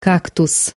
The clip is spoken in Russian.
кактус.